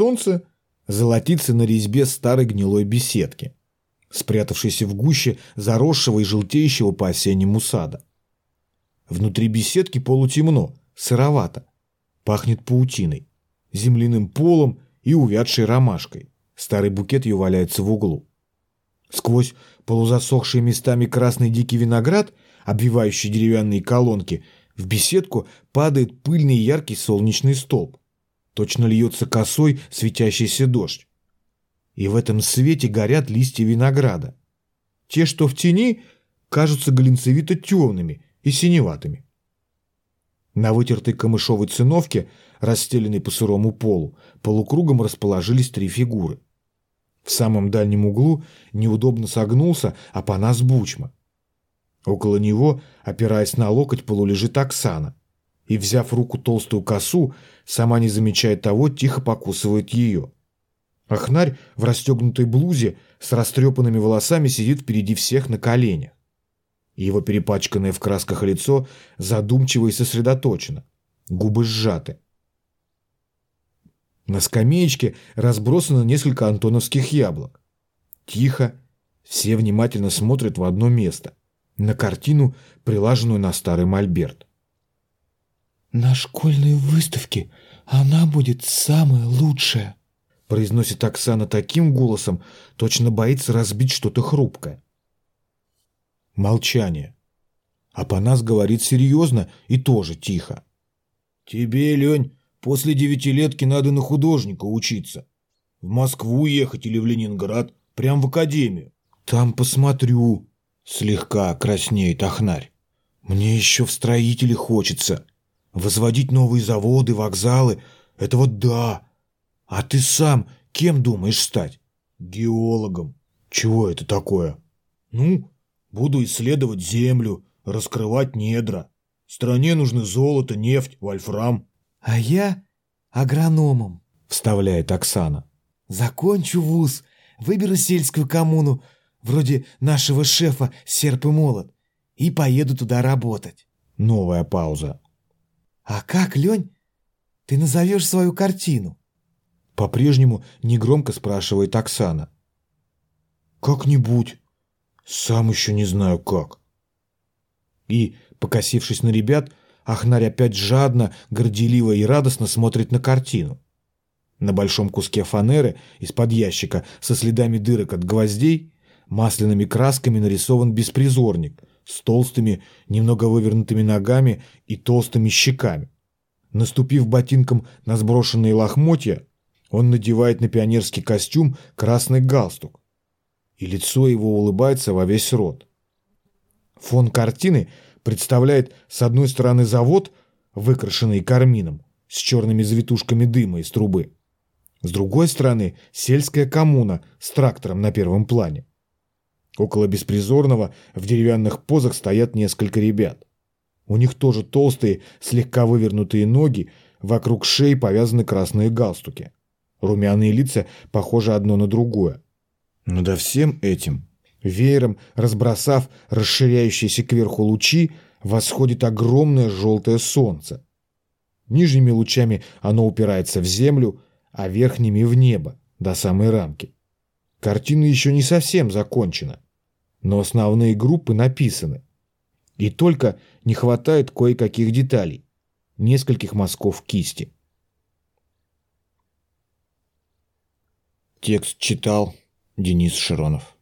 солнце золотится на резьбе старой гнилой беседки, спрятавшейся в гуще заросшего и желтеющего по осеннему сада. Внутри беседки полутемно, сыровато, пахнет паутиной, земляным полом и увядшей ромашкой. Старый букет ее валяется в углу. Сквозь полузасохшие местами красный дикий виноград, обвивающий деревянные колонки, в беседку падает пыльный яркий солнечный столб. Точно льется косой светящийся дождь. И в этом свете горят листья винограда. Те, что в тени, кажутся глинцевито темными и синеватыми. На вытертой камышовой циновке, расстеленной по сырому полу, полукругом расположились три фигуры. В самом дальнем углу неудобно согнулся Апанас Бучма. Около него, опираясь на локоть, полулежит Оксана. И, взяв в руку толстую косу, сама не замечая того, тихо покусывает ее. Ахнарь в расстегнутой блузе с растрепанными волосами сидит впереди всех на коленях. Его перепачканное в красках лицо задумчиво и сосредоточено. Губы сжаты. На скамеечке разбросано несколько антоновских яблок. Тихо, все внимательно смотрят в одно место. На картину, прилаженную на старый мольберт. «На школьной выставке она будет самая лучшая», произносит Оксана таким голосом, точно боится разбить что-то хрупкое. Молчание. Апанас говорит серьезно и тоже тихо. «Тебе, Лень, после девятилетки надо на художника учиться. В Москву ехать или в Ленинград, прям в академию. Там посмотрю». Слегка краснеет Ахнарь. «Мне еще в строители хочется. Возводить новые заводы, вокзалы — это вот да. А ты сам кем думаешь стать? Геологом. Чего это такое? Ну, буду исследовать землю, раскрывать недра. Стране нужны золото, нефть, вольфрам. А я агрономом, вставляет Оксана. Закончу вуз, выберу сельскую коммуну, вроде нашего шефа Серп и Молот, и поеду туда работать. Новая пауза. А как, Лень, ты назовешь свою картину? По-прежнему негромко спрашивает Оксана. Как-нибудь. Сам еще не знаю как. И, покосившись на ребят, Ахнарь опять жадно, горделиво и радостно смотрит на картину. На большом куске фанеры из-под ящика со следами дырок от гвоздей масляными красками нарисован беспризорник с толстыми, немного вывернутыми ногами и толстыми щеками. Наступив ботинком на сброшенные лохмотья, он надевает на пионерский костюм красный галстук, и лицо его улыбается во весь рот. Фон картины представляет с одной стороны завод, выкрашенный кармином, с черными завитушками дыма из трубы. С другой стороны сельская коммуна с трактором на первом плане. Около беспризорного в деревянных позах стоят несколько ребят. У них тоже толстые, слегка вывернутые ноги, вокруг шеи повязаны красные галстуки. Румяные лица похожи одно на другое. Но до всем этим, веером разбросав расширяющиеся кверху лучи, восходит огромное желтое солнце. Нижними лучами оно упирается в землю, а верхними в небо, до самой рамки. Картина еще не совсем закончена, но основные группы написаны. И только не хватает кое-каких деталей, нескольких мазков кисти. Текст читал Денис Широнов.